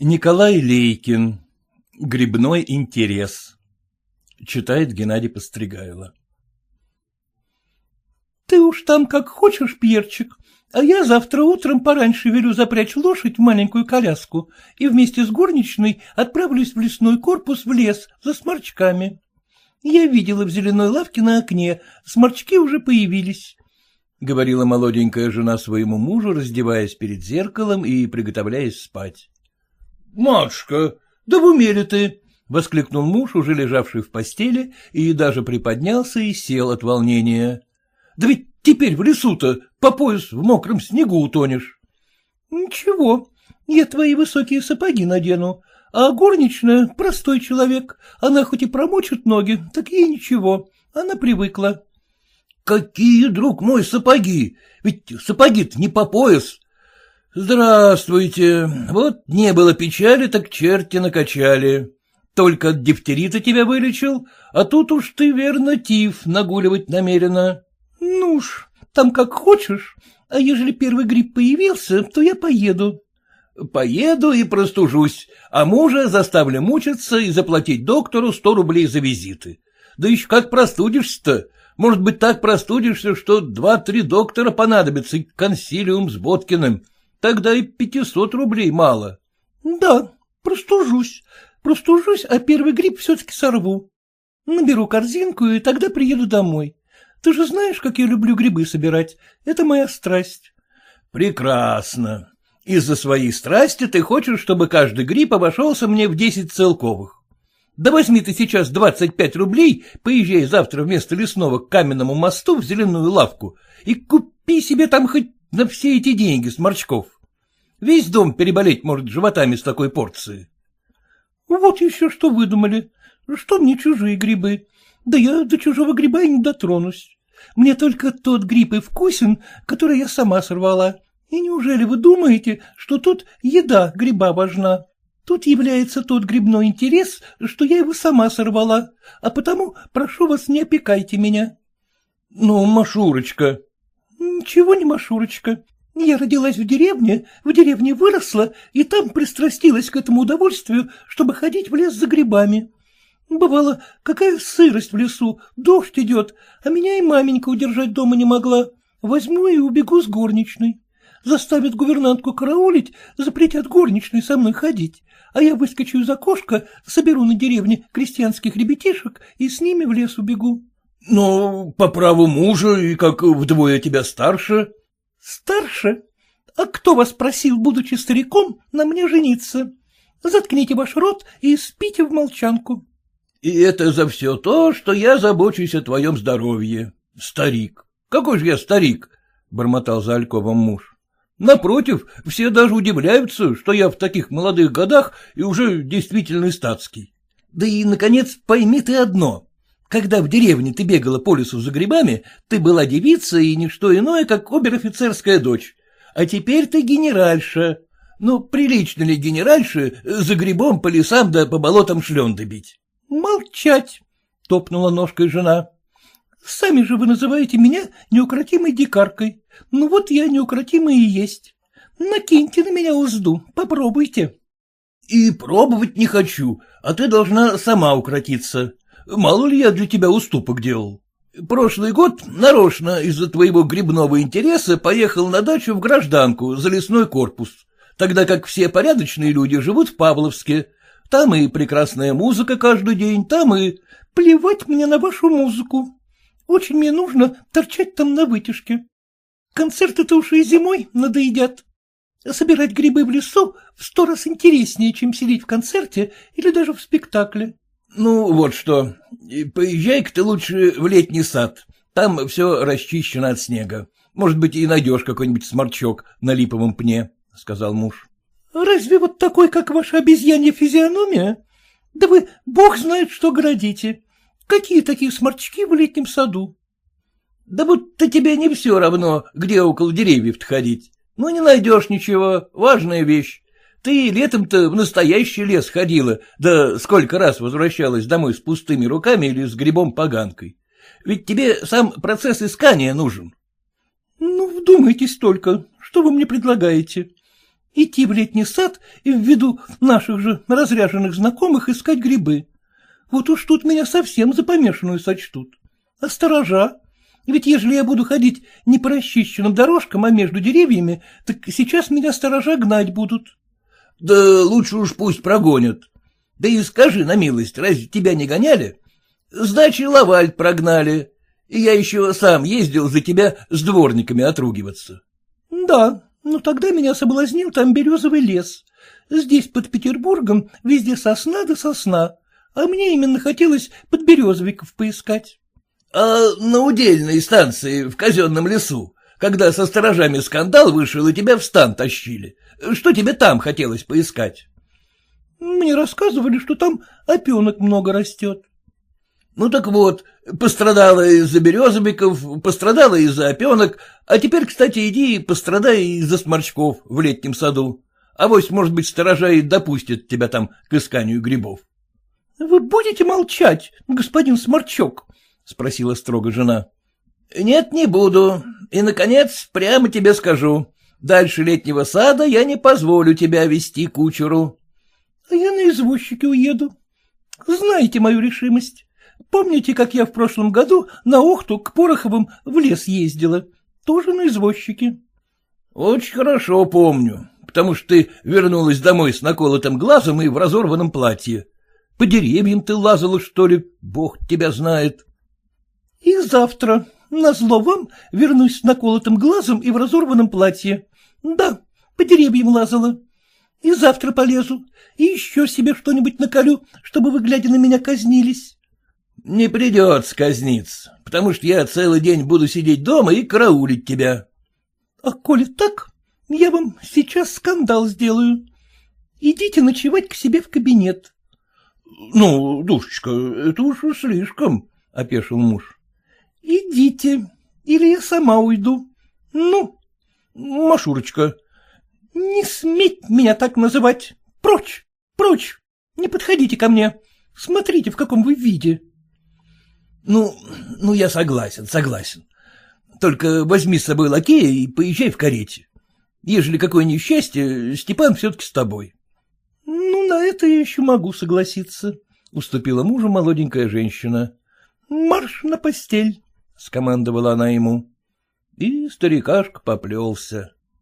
Николай Лейкин. Грибной интерес. Читает Геннадий Постригайло. Ты уж там как хочешь, Пьерчик, а я завтра утром пораньше велю запрячь лошадь в маленькую коляску и вместе с горничной отправлюсь в лесной корпус в лес за сморчками. Я видела в зеленой лавке на окне, сморчки уже появились. — говорила молоденькая жена своему мужу, раздеваясь перед зеркалом и приготовляясь спать. — Матушка, да в уме ты? — воскликнул муж, уже лежавший в постели, и даже приподнялся и сел от волнения. — Да ведь теперь в лесу-то по пояс в мокром снегу утонешь. — Ничего, я твои высокие сапоги надену, а горничная — простой человек, она хоть и промочит ноги, так ей ничего, она привыкла. — Какие, друг мой, сапоги? Ведь сапоги-то не по пояс. Здравствуйте. Вот не было печали, так черти накачали. Только от дифтерита тебя вылечил, а тут уж ты, верно, тиф нагуливать намерена. Ну уж, там как хочешь, а ежели первый грипп появился, то я поеду. Поеду и простужусь, а мужа заставлю мучиться и заплатить доктору сто рублей за визиты. Да еще как простудишься-то, может быть, так простудишься, что два-три доктора понадобятся и консилиум с Боткиным — Тогда и пятисот рублей мало. — Да, простужусь. Простужусь, а первый гриб все-таки сорву. Наберу корзинку, и тогда приеду домой. Ты же знаешь, как я люблю грибы собирать. Это моя страсть. — Прекрасно. Из-за своей страсти ты хочешь, чтобы каждый гриб обошелся мне в десять целковых. Да возьми ты сейчас двадцать пять рублей, поезжай завтра вместо лесного к каменному мосту в зеленую лавку и купи себе там хоть на все эти деньги сморчков. Весь дом переболеть может животами с такой порции. — Вот еще что выдумали. Что мне чужие грибы? Да я до чужого гриба и не дотронусь. Мне только тот гриб и вкусен, который я сама сорвала. И неужели вы думаете, что тут еда гриба важна? Тут является тот грибной интерес, что я его сама сорвала, а потому прошу вас, не опекайте меня. — Ну, Машурочка, — Ничего не, Машурочка. Я родилась в деревне, в деревне выросла, и там пристрастилась к этому удовольствию, чтобы ходить в лес за грибами. Бывало, какая сырость в лесу, дождь идет, а меня и маменька удержать дома не могла. Возьму и убегу с горничной. Заставят гувернантку караулить, запретят горничной со мной ходить, а я выскочу из окошка, соберу на деревне крестьянских ребятишек и с ними в лес убегу. — Ну, по праву мужа и как вдвое тебя старше. — Старше? А кто вас просил, будучи стариком, на мне жениться? Заткните ваш рот и спите в молчанку. — И это за все то, что я забочусь о твоем здоровье, старик. Какой же я старик? — бормотал за Альковым муж. — Напротив, все даже удивляются, что я в таких молодых годах и уже действительно статский. Да и, наконец, пойми ты одно — когда в деревне ты бегала по лесу за грибами, ты была девица и ничто иное, как обер-офицерская дочь. А теперь ты генеральша. Ну, прилично ли генеральше за грибом по лесам да по болотам шленды бить? — Молчать, — топнула ножкой жена. — Сами же вы называете меня неукротимой дикаркой. Ну вот я неукротимая и есть. Накиньте на меня узду, попробуйте. — И пробовать не хочу, а ты должна сама укротиться. Мало ли я для тебя уступок делал. Прошлый год нарочно из-за твоего грибного интереса поехал на дачу в гражданку за лесной корпус, тогда как все порядочные люди живут в Павловске. Там и прекрасная музыка каждый день, там и... Плевать мне на вашу музыку. Очень мне нужно торчать там на вытяжке. Концерты-то уж и зимой надоедят. Собирать грибы в лесу в сто раз интереснее, чем сидеть в концерте или даже в спектакле. Ну, вот что. Поезжай-ка ты лучше в летний сад. Там все расчищено от снега. Может быть, и найдешь какой-нибудь сморчок на липовом пне, — сказал муж. — Разве вот такой, как ваша обезьянья физиономия? Да вы бог знает, что градите. Какие такие сморчки в летнем саду? — Да будто тебе не все равно, где около деревьев-то ходить. Ну, не найдешь ничего, важная вещь. Ты летом-то в настоящий лес ходила, да сколько раз возвращалась домой с пустыми руками или с грибом-поганкой. Ведь тебе сам процесс искания нужен. — Ну, вдумайтесь только, что вы мне предлагаете? Идти в летний сад и в виду наших же разряженных знакомых искать грибы. Вот уж тут меня совсем за помешанную сочтут. А сторожа? Ведь ежели я буду ходить не по расчищенным дорожкам, а между деревьями, так сейчас меня сторожа гнать будут. — Да лучше уж пусть прогонят. Да и скажи на милость, разве тебя не гоняли? Сдачи лаваль прогнали, и я еще сам ездил за тебя с дворниками отругиваться. — Да, ну тогда меня соблазнил там березовый лес. Здесь, под Петербургом, везде сосна да сосна, а мне именно хотелось под березовиков поискать. — А на удельной станции в казенном лесу, когда со сторожами скандал вышел и тебя в стан тащили, что тебе там хотелось поискать? — Мне рассказывали, что там опенок много растет. Ну так вот, пострадала из-за березовиков, пострадала из-за опенок, а теперь, кстати, иди пострадай из-за сморчков в летнем саду. А вось, может быть, сторожа и допустят тебя там к исканию грибов. — Вы будете молчать, господин Сморчок? — спросила строго жена. — Нет, не буду. И, наконец, прямо тебе скажу. Дальше летнего сада я не позволю тебя вести кучеру. — Я на извозчике уеду. Знаете мою решимость. Помните, как я в прошлом году на Охту к Пороховым в лес ездила? Тоже на извозчике. — Очень хорошо помню, потому что ты вернулась домой с наколотым глазом и в разорванном платье. По деревьям ты лазала, что ли, бог тебя знает. — И завтра, назло вам, вернусь с наколотым глазом и в разорванном платье. Да, по деревьям лазала. И завтра полезу, и еще себе что-нибудь наколю, чтобы вы, глядя на меня, казнились. — Не придется казниться, потому что я целый день буду сидеть дома и караулить тебя. — А коли так, я вам сейчас скандал сделаю. Идите ночевать к себе в кабинет. — Ну, душечка, это уж слишком, — опешил муж. — Идите, или я сама уйду. Ну, Машурочка. — Не сметь меня так называть. Прочь, прочь, не подходите ко мне. Смотрите, в каком вы виде. — ну, ну, я согласен, согласен. Только возьми с собой лакея и поезжай в карете. Ежели какое несчастье, Степан все-таки с тобой. — Ну, на это я еще могу согласиться, — уступила мужу молоденькая женщина. — Марш на постель, — скомандовала она ему. И старикашка поплелся.